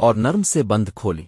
اور نرم سے بند کھولی۔